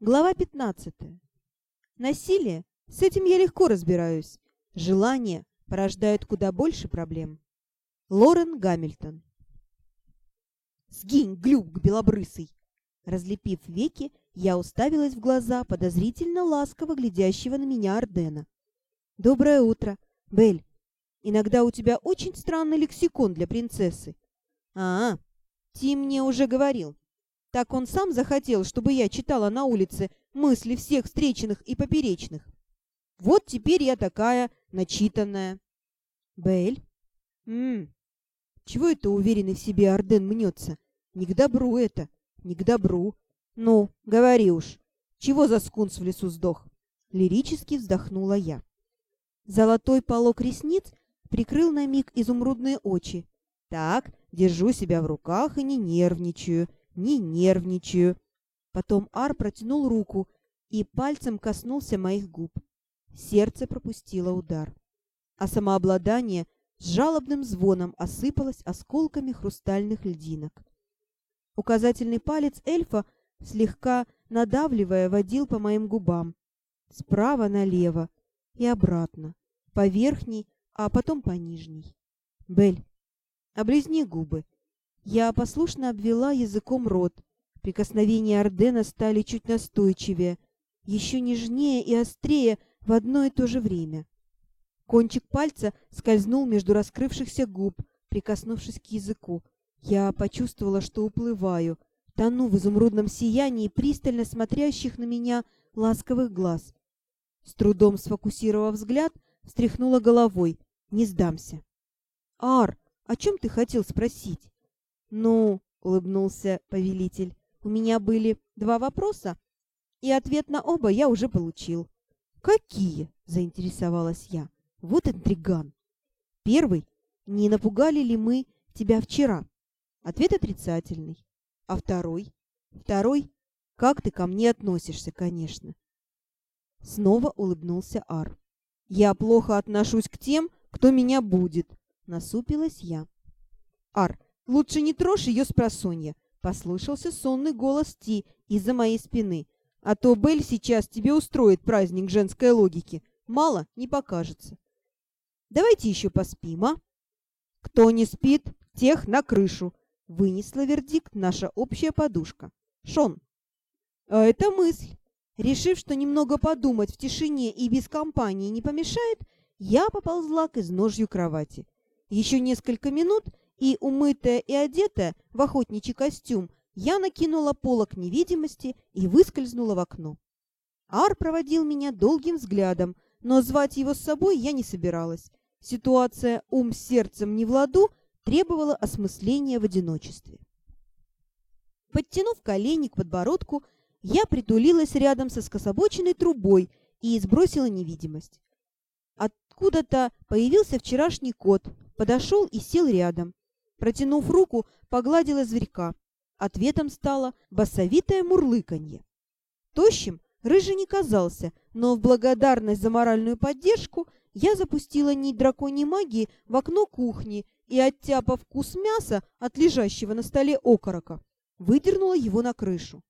Глава 15. Насилие. С этим я легко разбираюсь. Желание порождает куда больше проблем. Лорен Гамильтон. «Сгинь, глюк белобрысый!» Разлепив веки, я уставилась в глаза подозрительно ласково глядящего на меня Ордена. «Доброе утро, Бель. Иногда у тебя очень странный лексикон для принцессы». «А, Тим мне уже говорил. Так он сам захотел, чтобы я читала на улице мысли всех встреченных и поперечных. Вот теперь я такая начитанная. Бель? Ммм, чего это уверенный в себе Арден мнется? Не к добру это, не к добру. Ну, говори уж, чего за скунс в лесу сдох? Лирически вздохнула я. Золотой полок ресниц прикрыл на миг изумрудные очи. Так, держу себя в руках и не нервничаю не нервничаю. Потом Ар протянул руку и пальцем коснулся моих губ. Сердце пропустило удар, а самообладание с жалобным звоном осыпалось осколками хрустальных льдинок. Указательный палец эльфа, слегка надавливая, водил по моим губам. Справа налево и обратно, по верхней, а потом по нижней. Бель, облизни губы, я послушно обвела языком рот. Прикосновения Ордена стали чуть настойчивее, еще нежнее и острее в одно и то же время. Кончик пальца скользнул между раскрывшихся губ, прикоснувшись к языку. Я почувствовала, что уплываю, тону в изумрудном сиянии пристально смотрящих на меня ласковых глаз. С трудом сфокусировав взгляд, встряхнула головой. Не сдамся. «Ар, о чем ты хотел спросить?» «Ну», — улыбнулся повелитель, — «у меня были два вопроса, и ответ на оба я уже получил». «Какие?» — заинтересовалась я. «Вот интриган». «Первый. Не напугали ли мы тебя вчера?» Ответ отрицательный. «А второй?» «Второй. Как ты ко мне относишься, конечно?» Снова улыбнулся Ар. «Я плохо отношусь к тем, кто меня будет», — насупилась я. «Ар, «Лучше не трожь ее с просонья», — послышался сонный голос Ти из-за моей спины. «А то Белль сейчас тебе устроит праздник женской логики. Мало не покажется». «Давайте еще поспим, а?» «Кто не спит, тех на крышу», — вынесла вердикт наша общая подушка. «Шон». «А это мысль». Решив, что немного подумать в тишине и без компании не помешает, я поползла к изножью кровати. Еще несколько минут, и, умытая и одетая в охотничий костюм, я накинула полок невидимости и выскользнула в окно. Ар проводил меня долгим взглядом, но звать его с собой я не собиралась. Ситуация ум сердцем не в ладу требовала осмысления в одиночестве. Подтянув колени к подбородку, я притулилась рядом со скособоченной трубой и сбросила невидимость. Откуда-то появился вчерашний кот, подошел и сел рядом. Протянув руку, погладила зверька. Ответом стало басовитое мурлыканье. Тощим рыжий не казался, но в благодарность за моральную поддержку я запустила нить драконьей магии в окно кухни и, оттяпав вкус мяса от лежащего на столе окорока, выдернула его на крышу.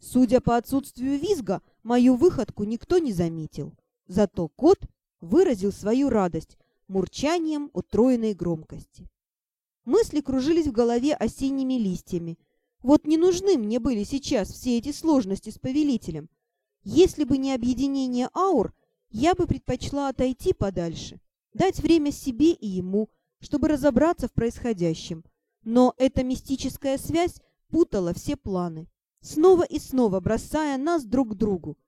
Судя по отсутствию визга, мою выходку никто не заметил. Зато кот выразил свою радость мурчанием утроенной громкости. Мысли кружились в голове осенними листьями. Вот не нужны мне были сейчас все эти сложности с повелителем. Если бы не объединение аур, я бы предпочла отойти подальше, дать время себе и ему, чтобы разобраться в происходящем. Но эта мистическая связь путала все планы, снова и снова бросая нас друг к другу.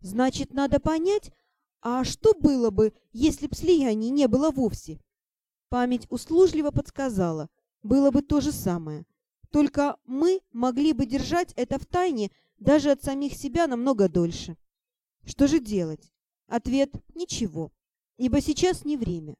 Значит, надо понять, а что было бы, если б слияний не было вовсе? Память услужливо подсказала. Было бы то же самое. Только мы могли бы держать это в тайне даже от самих себя намного дольше. Что же делать? Ответ – ничего. Ибо сейчас не время.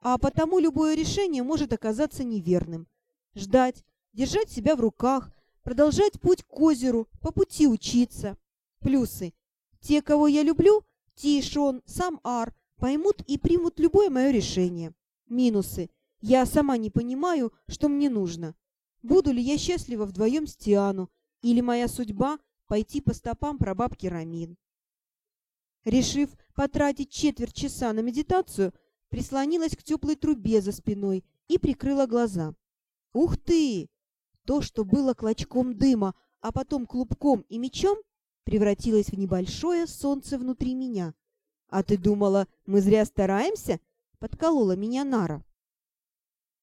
А потому любое решение может оказаться неверным. Ждать, держать себя в руках, продолжать путь к озеру, по пути учиться. Плюсы. Те, кого я люблю, Ти, Шон, сам Ар, поймут и примут любое мое решение. Минусы. Я сама не понимаю, что мне нужно. Буду ли я счастлива вдвоем с Тиану, или моя судьба пойти по стопам прабабки Рамин. Решив потратить четверть часа на медитацию, прислонилась к теплой трубе за спиной и прикрыла глаза. Ух ты! То, что было клочком дыма, а потом клубком и мечом, превратилось в небольшое солнце внутри меня. «А ты думала, мы зря стараемся?» — подколола меня Нара.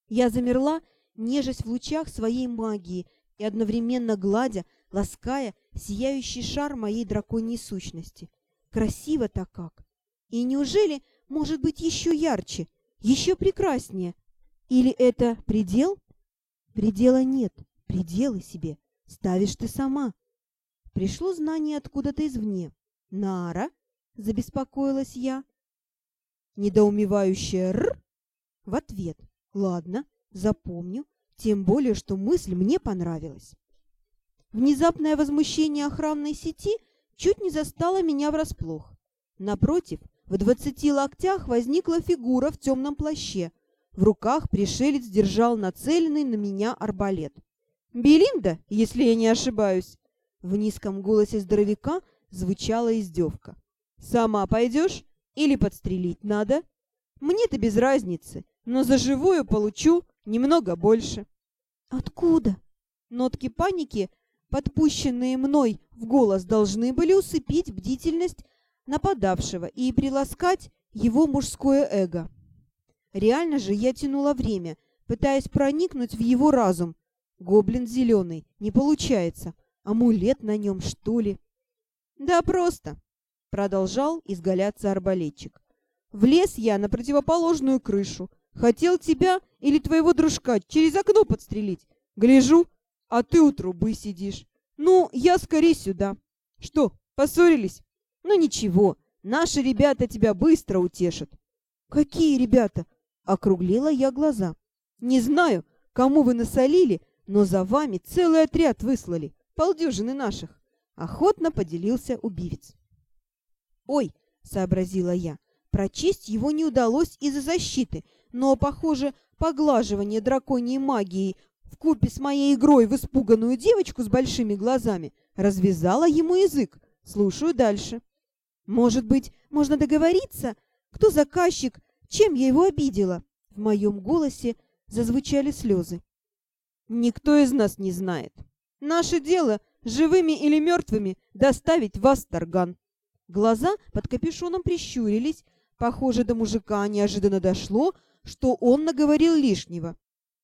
Я замерла, нежесть в лучах своей магии и одновременно гладя, лаская сияющий шар моей драконьей сущности. Красиво-то как! И неужели может быть еще ярче, еще прекраснее? Или это предел? Предела нет, пределы себе ставишь ты сама. Пришло знание откуда-то извне. Нара, забеспокоилась я. Недоумевающая «р» в ответ. Ладно, запомню, тем более, что мысль мне понравилась. Внезапное возмущение охранной сети чуть не застало меня врасплох. Напротив, в двадцати локтях возникла фигура в темном плаще. В руках пришелец держал нацеленный на меня арбалет. «Белинда, если я не ошибаюсь!» В низком голосе здоровяка звучала издевка. «Сама пойдешь или подстрелить надо? Мне-то без разницы, но за живую получу немного больше». «Откуда?» Нотки паники, подпущенные мной в голос, должны были усыпить бдительность нападавшего и приласкать его мужское эго. Реально же я тянула время, пытаясь проникнуть в его разум. Гоблин зеленый, не получается. Амулет на нем, что ли? Да просто, продолжал изгаляться арбалетчик. Влез я на противоположную крышу. Хотел тебя или твоего дружка через окно подстрелить. Гляжу, а ты у трубы сидишь. Ну, я скорее сюда. Что, поссорились? Ну ничего, наши ребята тебя быстро утешат. Какие ребята? Округлила я глаза. Не знаю, кому вы насолили, но за вами целый отряд выслали, полдюжины наших. Охотно поделился убивец. Ой, сообразила я, прочесть его не удалось из-за защиты, но, похоже, поглаживание драконьей магией в купе с моей игрой в испуганную девочку с большими глазами развязала ему язык. Слушаю дальше. Может быть, можно договориться, кто заказчик, чем я его обидела? В моем голосе зазвучали слезы. Никто из нас не знает. Наше дело, живыми или мертвыми, доставить вас, Тарган. Глаза под капюшоном прищурились. Похоже, до мужика неожиданно дошло, что он наговорил лишнего.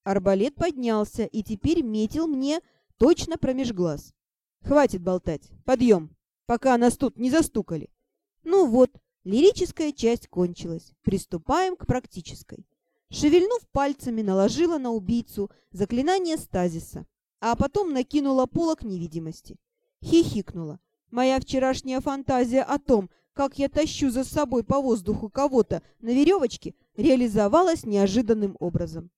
Арбалет поднялся и теперь метил мне точно промеж глаз. «Хватит болтать. Подъем, пока нас тут не застукали». Ну вот, Лирическая часть кончилась. Приступаем к практической. Шевельнув пальцами, наложила на убийцу заклинание стазиса, а потом накинула полок невидимости. Хихикнула. Моя вчерашняя фантазия о том, как я тащу за собой по воздуху кого-то на веревочке, реализовалась неожиданным образом.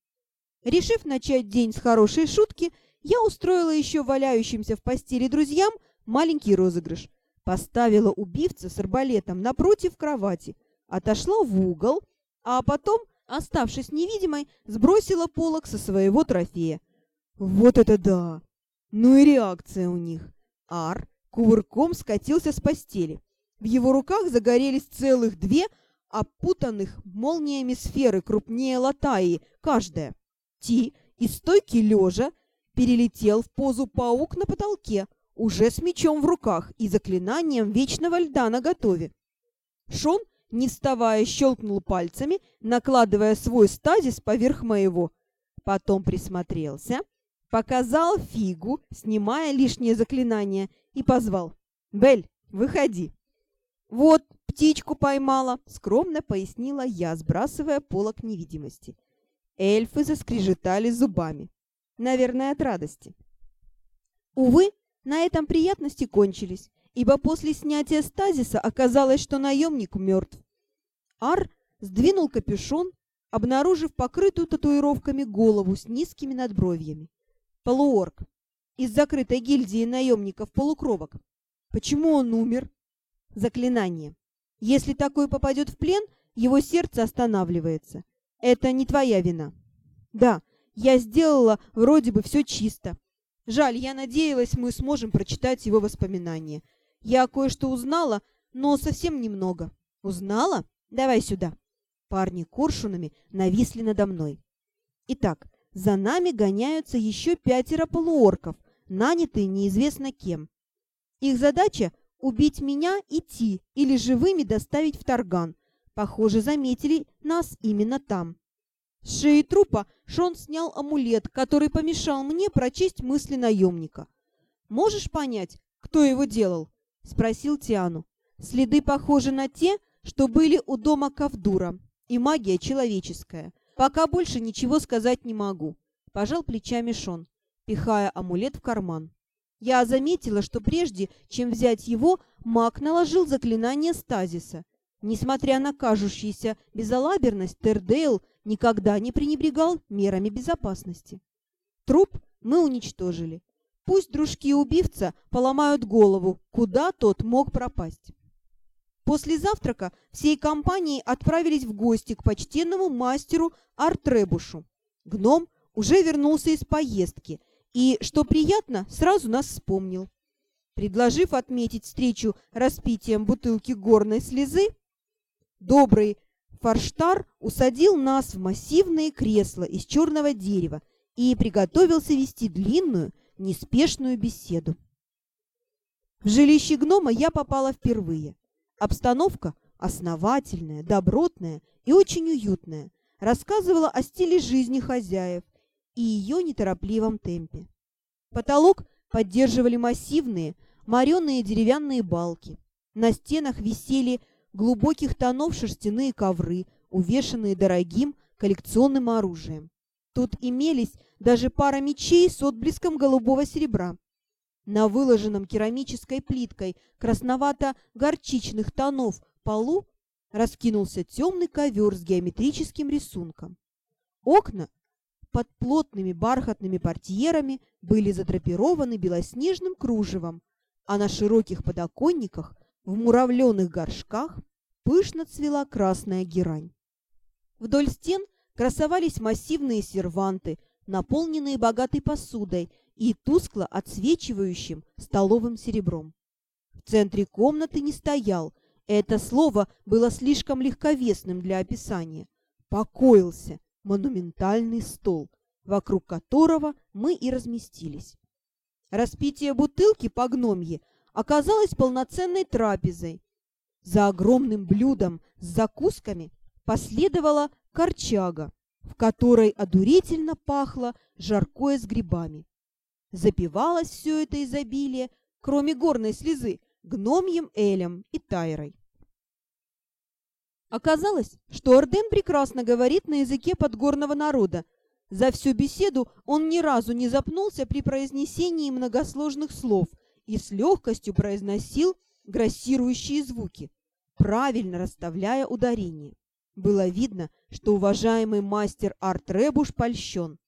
Решив начать день с хорошей шутки, я устроила еще валяющимся в постели друзьям маленький розыгрыш поставила убивца с арбалетом напротив кровати, отошла в угол, а потом, оставшись невидимой, сбросила полок со своего трофея. Вот это да! Ну и реакция у них. Ар кувырком скатился с постели. В его руках загорелись целых две опутанных молниями сферы крупнее латаи, каждая. Ти из стойки лежа перелетел в позу паук на потолке, уже с мечом в руках и заклинанием вечного льда наготове. Шон, не вставая, щелкнул пальцами, накладывая свой стазис поверх моего. Потом присмотрелся, показал фигу, снимая лишнее заклинание, и позвал. «Бель, выходи!» «Вот, птичку поймала», — скромно пояснила я, сбрасывая полок невидимости. Эльфы заскрежетали зубами. Наверное, от радости. Увы, на этом приятности кончились, ибо после снятия стазиса оказалось, что наемник мертв. Ар сдвинул капюшон, обнаружив покрытую татуировками голову с низкими надбровьями. Полуорг. Из закрытой гильдии наемников-полукровок. Почему он умер? Заклинание. Если такой попадет в плен, его сердце останавливается. Это не твоя вина. Да, я сделала вроде бы все чисто, Жаль, я надеялась, мы сможем прочитать его воспоминания. Я кое-что узнала, но совсем немного. Узнала? Давай сюда. Парни коршунами нависли надо мной. Итак, за нами гоняются еще пятеро полуорков, нанятые неизвестно кем. Их задача — убить меня и Ти, или живыми доставить в Тарган. Похоже, заметили нас именно там. С шеи трупа Шон снял амулет, который помешал мне прочесть мысли наемника. «Можешь понять, кто его делал?» — спросил Тиану. «Следы похожи на те, что были у дома Кавдура, и магия человеческая. Пока больше ничего сказать не могу», — пожал плечами Шон, пихая амулет в карман. Я заметила, что прежде, чем взять его, маг наложил заклинание стазиса. Несмотря на кажущуюся безалаберность, Тердейл никогда не пренебрегал мерами безопасности. Труп мы уничтожили. Пусть дружки убивца поломают голову, куда тот мог пропасть. После завтрака всей компанией отправились в гости к почтенному мастеру Артребушу. Гном уже вернулся из поездки и, что приятно, сразу нас вспомнил. Предложив отметить встречу распитием бутылки горной слезы, добрый Форштар усадил нас в массивные кресла из черного дерева и приготовился вести длинную, неспешную беседу. В жилище гнома я попала впервые. Обстановка основательная, добротная и очень уютная, рассказывала о стиле жизни хозяев и ее неторопливом темпе. Потолок поддерживали массивные, мореные деревянные балки. На стенах висели глубоких тонов шерстяные ковры, увешанные дорогим коллекционным оружием. Тут имелись даже пара мечей с отблеском голубого серебра. На выложенном керамической плиткой красновато-горчичных тонов полу раскинулся темный ковер с геометрическим рисунком. Окна под плотными бархатными портьерами были задрапированы белоснежным кружевом, а на широких подоконниках в муравленных горшках пышно цвела красная герань. Вдоль стен красовались массивные серванты, наполненные богатой посудой и тускло отсвечивающим столовым серебром. В центре комнаты не стоял, это слово было слишком легковесным для описания. Покоился монументальный стол, вокруг которого мы и разместились. Распитие бутылки по гномье – оказалась полноценной трапезой. За огромным блюдом с закусками последовала корчага, в которой одурительно пахло жаркое с грибами. Запивалось все это изобилие, кроме горной слезы, гномьем Элем и Тайрой. Оказалось, что Орден прекрасно говорит на языке подгорного народа. За всю беседу он ни разу не запнулся при произнесении многосложных слов – и с легкостью произносил грассирующие звуки, правильно расставляя ударение. Было видно, что уважаемый мастер Арт Ребуш польщен.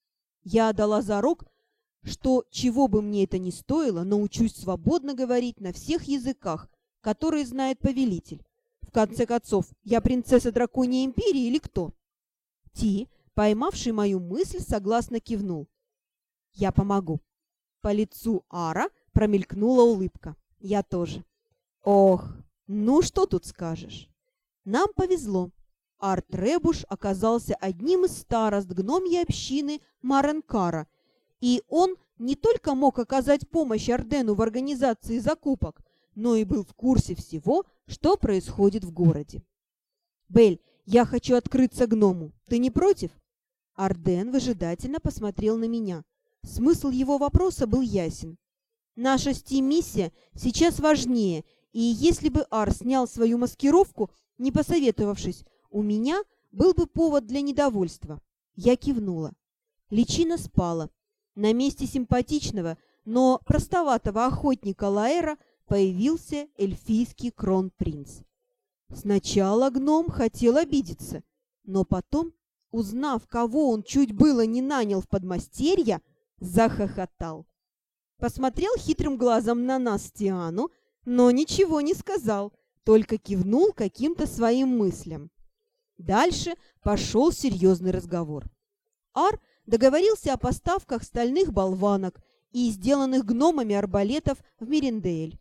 Я дала зарок, что, чего бы мне это ни стоило, научусь свободно говорить на всех языках, которые знает повелитель. В конце концов, я принцесса Драконьей Империи или кто? Ти, поймавший мою мысль, согласно кивнул. Я помогу. По лицу Ара Промелькнула улыбка. Я тоже. Ох, ну что тут скажешь? Нам повезло. Арт Ребуш оказался одним из старост гномьей общины Маренкара, и он не только мог оказать помощь Ордену в организации закупок, но и был в курсе всего, что происходит в городе. «Бель, я хочу открыться гному. Ты не против?» Арден выжидательно посмотрел на меня. Смысл его вопроса был ясен. Наша Steam-миссия сейчас важнее, и если бы Ар снял свою маскировку, не посоветовавшись, у меня был бы повод для недовольства. Я кивнула. Личина спала. На месте симпатичного, но простоватого охотника Лаэра появился эльфийский кронпринц. Сначала гном хотел обидеться, но потом, узнав, кого он чуть было не нанял в подмастерья, захохотал. Посмотрел хитрым глазом на нас Тиану, но ничего не сказал, только кивнул каким-то своим мыслям. Дальше пошел серьезный разговор. Ар договорился о поставках стальных болванок и сделанных гномами арбалетов в Мерендель.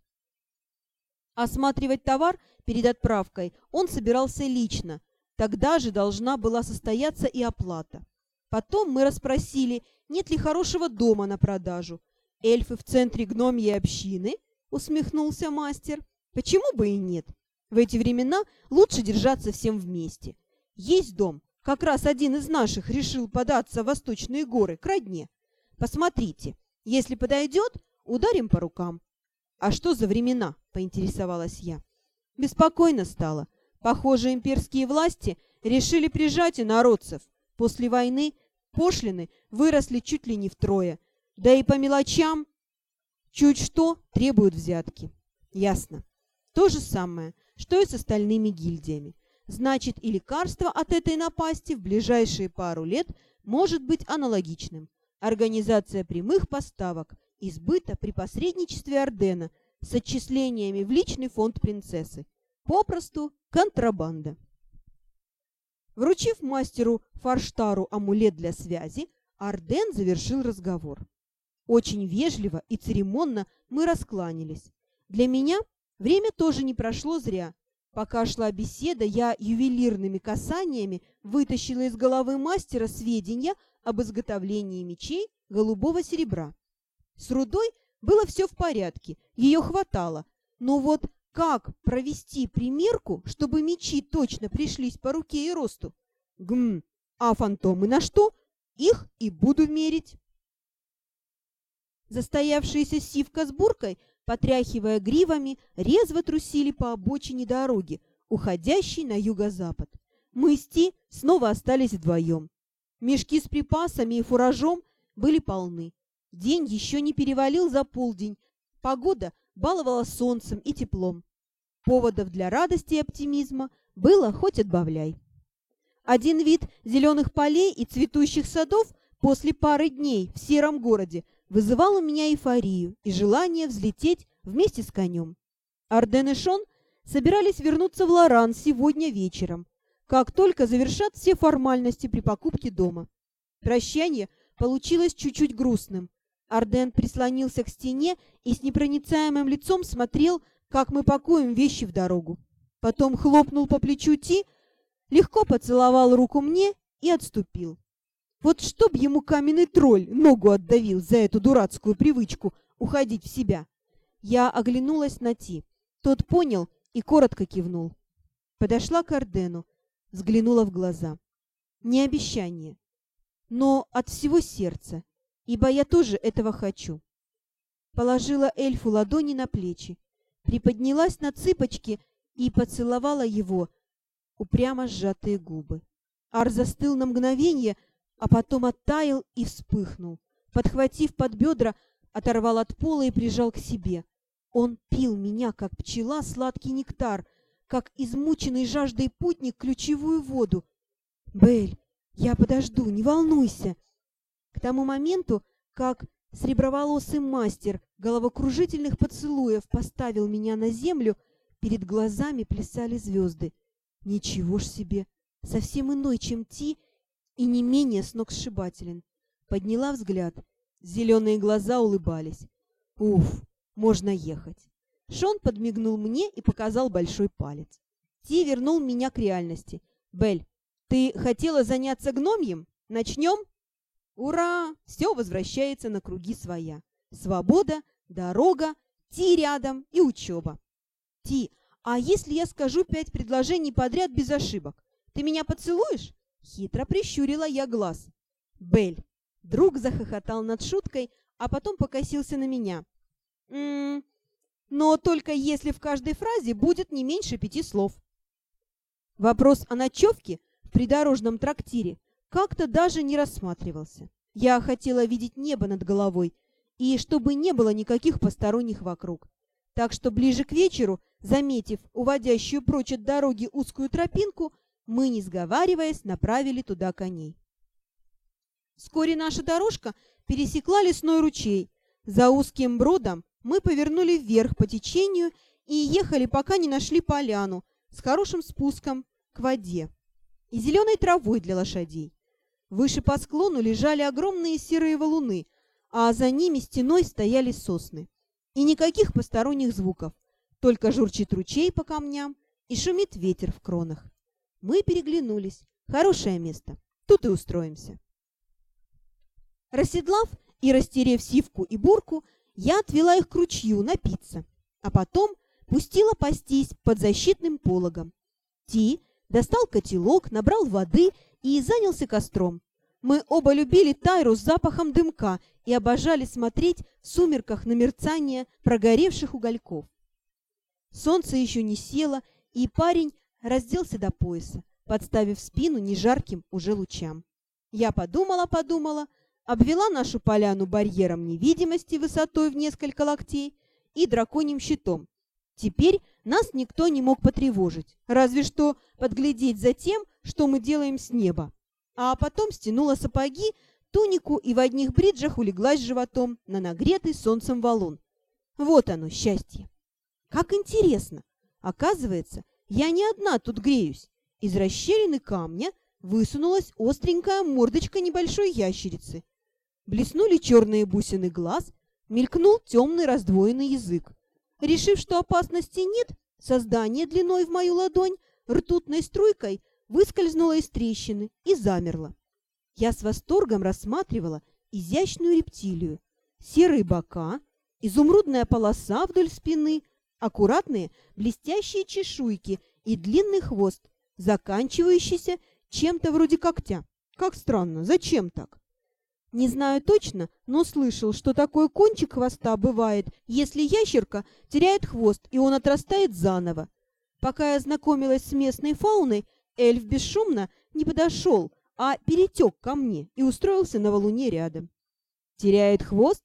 Осматривать товар перед отправкой он собирался лично, тогда же должна была состояться и оплата. Потом мы расспросили, нет ли хорошего дома на продажу. «Эльфы в центре гномьей общины?» — усмехнулся мастер. «Почему бы и нет? В эти времена лучше держаться всем вместе. Есть дом, как раз один из наших решил податься в восточные горы, к родне. Посмотрите, если подойдет, ударим по рукам». «А что за времена?» — поинтересовалась я. Беспокойно стало. Похоже, имперские власти решили прижать инородцев. После войны пошлины выросли чуть ли не втрое. Да и по мелочам чуть что требуют взятки. Ясно. То же самое, что и с остальными гильдиями. Значит, и лекарство от этой напасти в ближайшие пару лет может быть аналогичным. Организация прямых поставок, избыта при посредничестве Ордена с отчислениями в личный фонд принцессы. Попросту контрабанда. Вручив мастеру Фарштару амулет для связи, Арден завершил разговор. Очень вежливо и церемонно мы раскланялись. Для меня время тоже не прошло зря. Пока шла беседа, я ювелирными касаниями вытащила из головы мастера сведения об изготовлении мечей голубого серебра. С рудой было все в порядке, ее хватало. Но вот как провести примерку, чтобы мечи точно пришлись по руке и росту? Гм, а фантомы на что? Их и буду мерить. Застоявшиеся сивка с буркой, потряхивая гривами, резво трусили по обочине дороги, уходящей на юго-запад. Мы с Ти снова остались вдвоем. Мешки с припасами и фуражом были полны. День еще не перевалил за полдень. Погода баловала солнцем и теплом. Поводов для радости и оптимизма было хоть отбавляй. Один вид зеленых полей и цветущих садов после пары дней в сером городе вызывал у меня эйфорию и желание взлететь вместе с конем. Арден и Шон собирались вернуться в Лоран сегодня вечером, как только завершат все формальности при покупке дома. Прощание получилось чуть-чуть грустным. Арден прислонился к стене и с непроницаемым лицом смотрел как мы пакуем вещи в дорогу. Потом хлопнул по плечу Ти, легко поцеловал руку мне и отступил. Вот чтоб ему каменный тролль ногу отдавил за эту дурацкую привычку уходить в себя. Я оглянулась на Ти. Тот понял и коротко кивнул. Подошла к Ордену, взглянула в глаза. Не обещание, но от всего сердца, ибо я тоже этого хочу. Положила эльфу ладони на плечи приподнялась на цыпочки и поцеловала его упрямо сжатые губы. Ар застыл на мгновение, а потом оттаял и вспыхнул. Подхватив под бедра, оторвал от пола и прижал к себе. Он пил меня, как пчела, сладкий нектар, как измученный жаждой путник ключевую воду. «Бель, я подожду, не волнуйся!» К тому моменту, как Среброволосый мастер головокружительных поцелуев поставил меня на землю, перед глазами плясали звезды. Ничего ж себе! Совсем иной, чем Ти, и не менее сногсшибателен. Подняла взгляд. Зеленые глаза улыбались. Уф, можно ехать. Шон подмигнул мне и показал большой палец. Ти вернул меня к реальности. Бель, ты хотела заняться гномьем? Начнем? Ура! Все возвращается на круги своя. Свобода, дорога, Ти рядом и учеба. Ти, а если я скажу пять предложений подряд без ошибок? Ты меня поцелуешь? Хитро прищурила я глаз. Бель. Друг захохотал над шуткой, а потом покосился на меня. М -м, но только если в каждой фразе будет не меньше пяти слов. Вопрос о ночевке в придорожном трактире как-то даже не рассматривался. Я хотела видеть небо над головой, и чтобы не было никаких посторонних вокруг. Так что ближе к вечеру, заметив уводящую прочь от дороги узкую тропинку, мы, не сговариваясь, направили туда коней. Вскоре наша дорожка пересекла лесной ручей. За узким бродом мы повернули вверх по течению и ехали, пока не нашли поляну с хорошим спуском к воде и зеленой травой для лошадей. Выше по склону лежали огромные серые валуны, а за ними стеной стояли сосны. И никаких посторонних звуков, только журчит ручей по камням и шумит ветер в кронах. Мы переглянулись. Хорошее место. Тут и устроимся. Расседлав и растерев сивку и бурку, я отвела их к ручью напиться, а потом пустила пастись под защитным пологом. Ти достал котелок, набрал воды и занялся костром. Мы оба любили Тайру с запахом дымка и обожали смотреть в сумерках на мерцание прогоревших угольков. Солнце еще не село, и парень разделся до пояса, подставив спину нежарким уже лучам. Я подумала-подумала, обвела нашу поляну барьером невидимости высотой в несколько локтей и драконьим щитом. Теперь нас никто не мог потревожить, разве что подглядеть за тем, что мы делаем с неба. А потом стянула сапоги, тунику и в одних бриджах улеглась животом на нагретый солнцем валун. Вот оно, счастье. Как интересно! Оказывается, я не одна тут греюсь. Из расщелины камня высунулась остренькая мордочка небольшой ящерицы. Блеснули черные бусины глаз, мелькнул темный раздвоенный язык. Решив, что опасности нет, создание длиной в мою ладонь ртутной струйкой выскользнуло из трещины и замерло. Я с восторгом рассматривала изящную рептилию. Серые бока, изумрудная полоса вдоль спины, аккуратные блестящие чешуйки и длинный хвост, заканчивающийся чем-то вроде когтя. Как странно, зачем так? Не знаю точно, но слышал, что такой кончик хвоста бывает, если ящерка теряет хвост, и он отрастает заново. Пока я знакомилась с местной фауной, эльф бесшумно не подошел, а перетек ко мне и устроился на валуне рядом. Теряет хвост?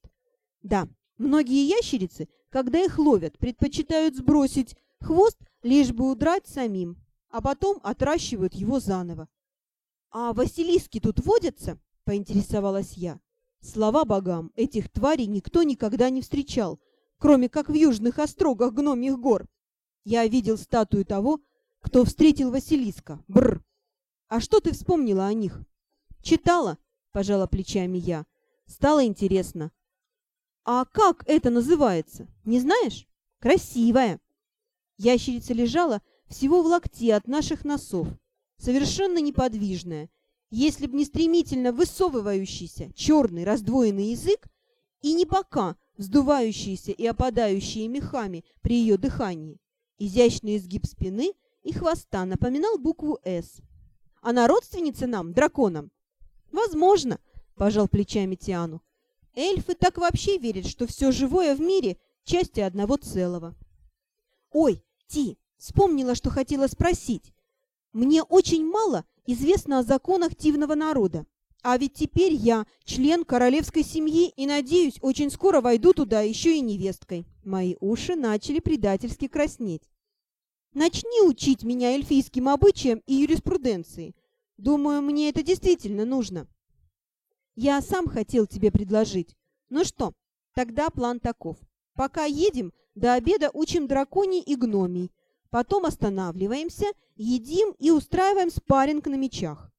Да, многие ящерицы, когда их ловят, предпочитают сбросить хвост, лишь бы удрать самим, а потом отращивают его заново. А василиски тут водятся? — поинтересовалась я. Слава богам, этих тварей никто никогда не встречал, кроме как в южных острогах гномьих гор. Я видел статую того, кто встретил Василиска. Бр. А что ты вспомнила о них? Читала, пожала плечами я. Стало интересно. А как это называется? Не знаешь? Красивая. Ящерица лежала всего в локте от наших носов, совершенно неподвижная, если б не стремительно высовывающийся черный раздвоенный язык и не бока, вздувающиеся и опадающие мехами при ее дыхании. Изящный изгиб спины и хвоста напоминал букву «С». «Она родственница нам, драконам?» «Возможно», — пожал плечами Тиану. «Эльфы так вообще верят, что все живое в мире — части одного целого». «Ой, Ти, вспомнила, что хотела спросить. Мне очень мало известно о законах тивного народа. А ведь теперь я член королевской семьи и, надеюсь, очень скоро войду туда еще и невесткой. Мои уши начали предательски краснеть. Начни учить меня эльфийским обычаям и юриспруденции. Думаю, мне это действительно нужно. Я сам хотел тебе предложить. Ну что, тогда план таков. Пока едем, до обеда учим драконий и гномий, Потом останавливаемся, едим и устраиваем спарринг на мечах.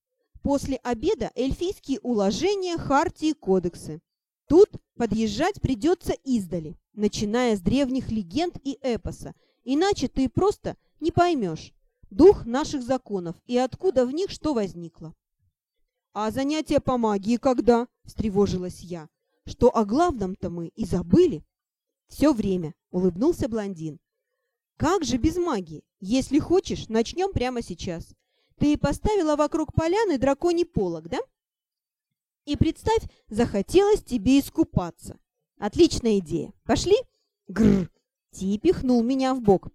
После обеда эльфийские уложения, хартии, кодексы. Тут подъезжать придется издали, начиная с древних легенд и эпоса, иначе ты просто не поймешь дух наших законов и откуда в них что возникло. «А занятия по магии когда?» – встревожилась я. «Что о главном-то мы и забыли?» «Все время», – улыбнулся блондин. Как же без магии? Если хочешь, начнем прямо сейчас. Ты поставила вокруг поляны драконий полог, да? И представь, захотелось тебе искупаться. Отличная идея. Пошли? Грр. Ти пихнул меня в бок.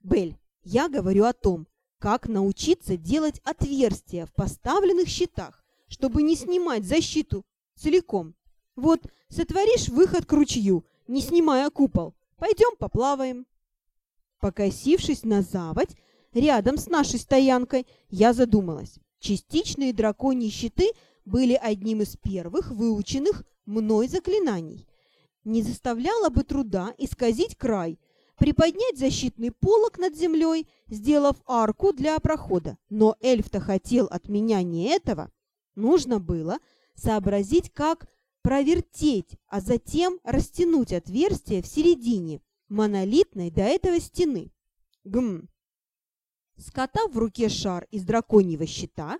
Бель, я говорю о том, как научиться делать отверстия в поставленных щитах, чтобы не снимать защиту целиком. Вот, сотворишь выход к ручью, не снимая купол. Пойдем поплаваем. Покосившись на заводь, рядом с нашей стоянкой, я задумалась. Частичные драконьи щиты были одним из первых выученных мной заклинаний. Не заставляло бы труда исказить край, приподнять защитный полог над землей, сделав арку для прохода. Но эльф-то хотел от меня не этого. Нужно было сообразить, как провертеть, а затем растянуть отверстие в середине монолитной до этого стены. Гм. Скотав в руке шар из драконьего щита,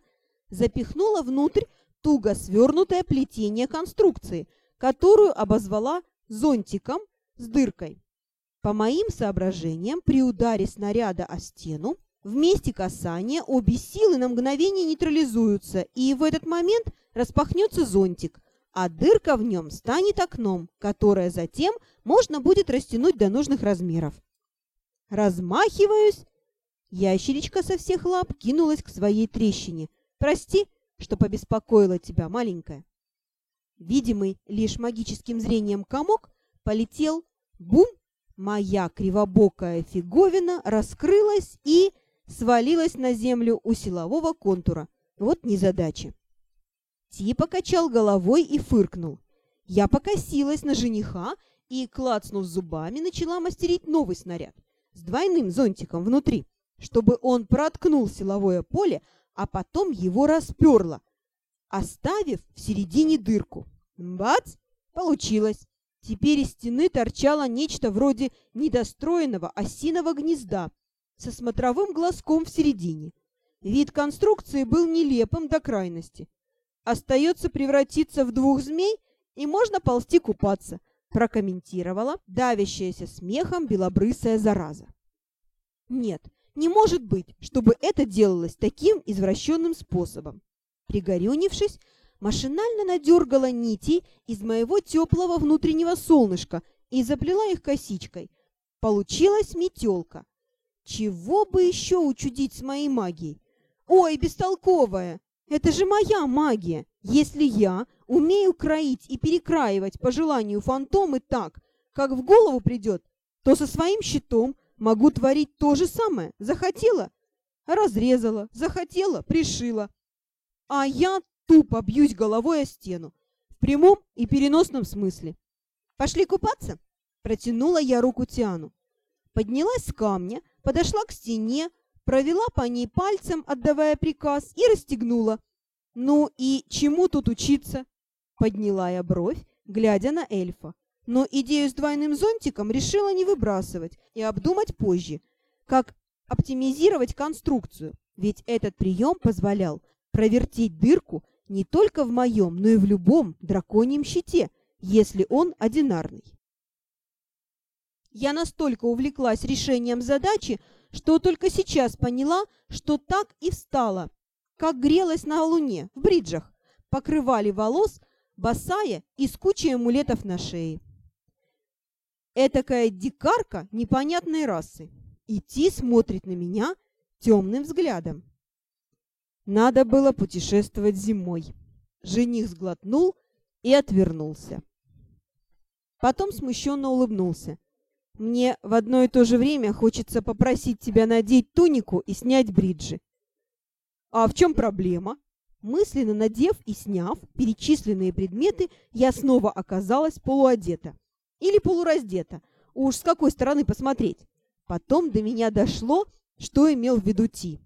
запихнула внутрь туго свернутое плетение конструкции, которую обозвала зонтиком с дыркой. По моим соображениям, при ударе снаряда о стену, в месте касания обе силы на мгновение нейтрализуются, и в этот момент распахнется зонтик, а дырка в нем станет окном, которое затем можно будет растянуть до нужных размеров. Размахиваюсь. Ящеричка со всех лап кинулась к своей трещине. «Прости, что побеспокоила тебя, маленькая». Видимый лишь магическим зрением комок полетел, бум, моя кривобокая фиговина раскрылась и свалилась на землю у силового контура. Вот незадача. Ти покачал головой и фыркнул. Я покосилась на жениха и, клацнув зубами, начала мастерить новый снаряд с двойным зонтиком внутри, чтобы он проткнул силовое поле, а потом его расперло, оставив в середине дырку. Бац! Получилось. Теперь из стены торчало нечто вроде недостроенного осиного гнезда, со смотровым глазком в середине. Вид конструкции был нелепым до крайности. Остается превратиться в двух змей, и можно ползти купаться, прокомментировала давящаяся смехом белобрысая зараза. Нет, не может быть, чтобы это делалось таким извращенным способом. Пригорюнившись, машинально надергала нити из моего теплого внутреннего солнышка и заплела их косичкой. Получилась метелка. Чего бы еще учудить с моей магией? Ой, бестолковая! Это же моя магия! Если я умею кроить и перекраивать по желанию фантомы так, как в голову придет, то со своим щитом могу творить то же самое. Захотела — разрезала, захотела — пришила. А я тупо бьюсь головой о стену. В прямом и переносном смысле. «Пошли купаться?» Протянула я руку Тиану. Поднялась с камня, подошла к стене, провела по ней пальцем, отдавая приказ, и расстегнула. «Ну и чему тут учиться?» Подняла я бровь, глядя на эльфа. Но идею с двойным зонтиком решила не выбрасывать и обдумать позже, как оптимизировать конструкцию, ведь этот прием позволял провертеть дырку не только в моем, но и в любом драконьем щите, если он одинарный. Я настолько увлеклась решением задачи, что только сейчас поняла, что так и встала, как грелась на луне, в бриджах, покрывали волос, босая и с кучей амулетов на шее. Этакая дикарка непонятной расы. Идти смотрит на меня темным взглядом. Надо было путешествовать зимой. Жених сглотнул и отвернулся. Потом смущенно улыбнулся. Мне в одно и то же время хочется попросить тебя надеть тунику и снять бриджи. А в чем проблема? Мысленно надев и сняв перечисленные предметы, я снова оказалась полуодета. Или полураздета. Уж с какой стороны посмотреть. Потом до меня дошло, что имел в виду Ти.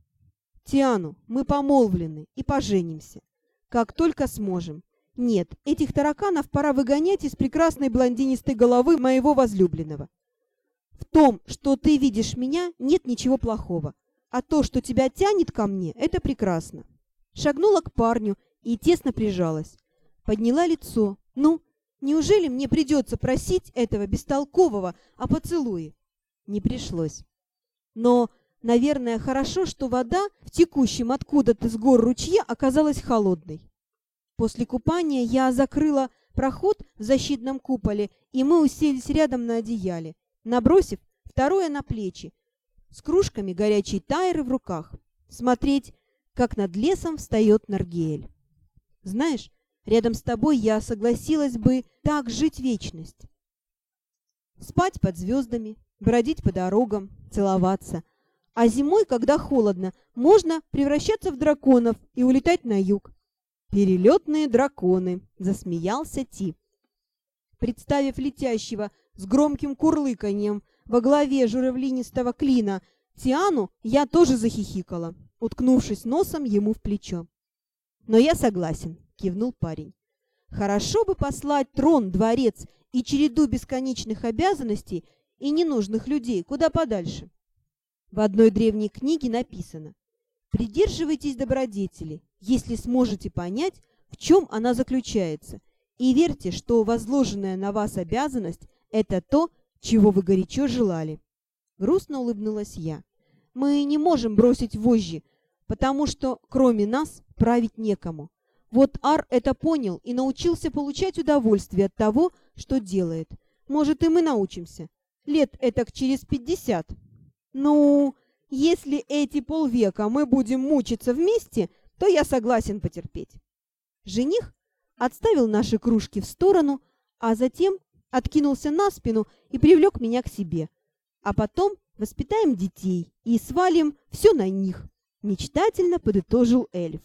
«Тиану, мы помолвлены и поженимся. Как только сможем. Нет, этих тараканов пора выгонять из прекрасной блондинистой головы моего возлюбленного. В том, что ты видишь меня, нет ничего плохого. А то, что тебя тянет ко мне, это прекрасно. Шагнула к парню и тесно прижалась. Подняла лицо. Ну, неужели мне придется просить этого бестолкового о поцелуе? Не пришлось. Но, наверное, хорошо, что вода в текущем откуда-то с гор ручье оказалась холодной. После купания я закрыла проход в защитном куполе, и мы уселись рядом на одеяле набросив второе на плечи, с кружками горячей тайры в руках, смотреть, как над лесом встает Наргиэль. Знаешь, рядом с тобой я согласилась бы так жить вечность. Спать под звездами, бродить по дорогам, целоваться. А зимой, когда холодно, можно превращаться в драконов и улетать на юг. «Перелетные драконы!» — засмеялся Ти. Представив летящего с громким курлыканьем во главе журавлинистого клина Тиану, я тоже захихикала, уткнувшись носом ему в плечо. «Но я согласен», — кивнул парень. Хорошо бы послать трон, дворец и череду бесконечных обязанностей и ненужных людей куда подальше. В одной древней книге написано «Придерживайтесь добродетели, если сможете понять, в чем она заключается, и верьте, что возложенная на вас обязанность – это то, чего вы горячо желали». Грустно улыбнулась я. «Мы не можем бросить вожжи, потому что, кроме нас, править некому. Вот Ар это понял и научился получать удовольствие от того, что делает. Может, и мы научимся. Лет этак через пятьдесят. Ну, если эти полвека мы будем мучиться вместе, то я согласен потерпеть. Жених отставил наши кружки в сторону, а затем откинулся на спину и привлек меня к себе. А потом воспитаем детей и свалим все на них, мечтательно подытожил эльф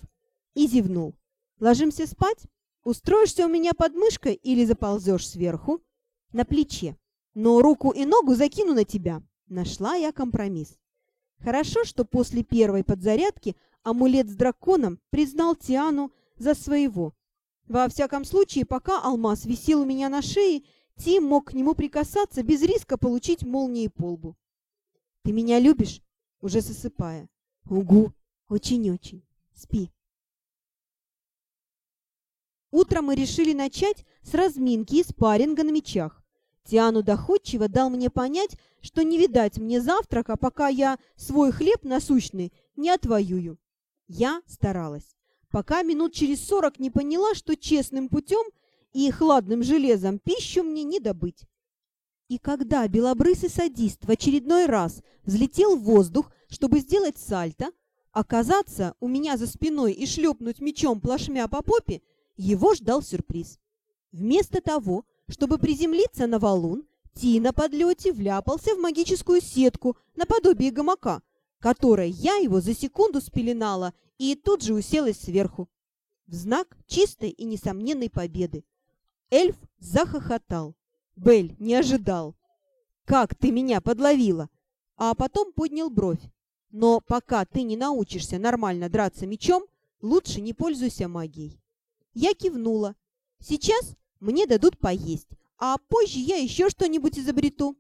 и зевнул. Ложимся спать? Устроишься у меня под мышкой или заползешь сверху? На плече. Но руку и ногу закину на тебя. Нашла я компромисс. Хорошо, что после первой подзарядки амулет с драконом признал Тиану за своего. Во всяком случае, пока алмаз висел у меня на шее, Тим мог к нему прикасаться без риска получить молнией по лбу. «Ты меня любишь?» Уже засыпая. «Угу, очень-очень. Спи». Утром мы решили начать с разминки и спарринга на мечах. Тиану доходчиво дал мне понять, что не видать мне завтрака, пока я свой хлеб насущный не отвоюю. Я старалась, пока минут через сорок не поняла, что честным путем и хладным железом пищу мне не добыть. И когда белобрысый садист в очередной раз взлетел в воздух, чтобы сделать сальто, оказаться у меня за спиной и шлепнуть мечом плашмя по попе, его ждал сюрприз. Вместо того, чтобы приземлиться на валун, Ти на подлете вляпался в магическую сетку наподобие гамака, которой я его за секунду спеленала и тут же уселась сверху. В знак чистой и несомненной победы. Эльф захохотал. Бель не ожидал. «Как ты меня подловила!» А потом поднял бровь. «Но пока ты не научишься нормально драться мечом, лучше не пользуйся магией». Я кивнула. Сейчас мне дадут поесть, а позже я еще что-нибудь изобрету.